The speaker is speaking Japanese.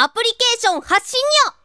アプリケーション発信よ。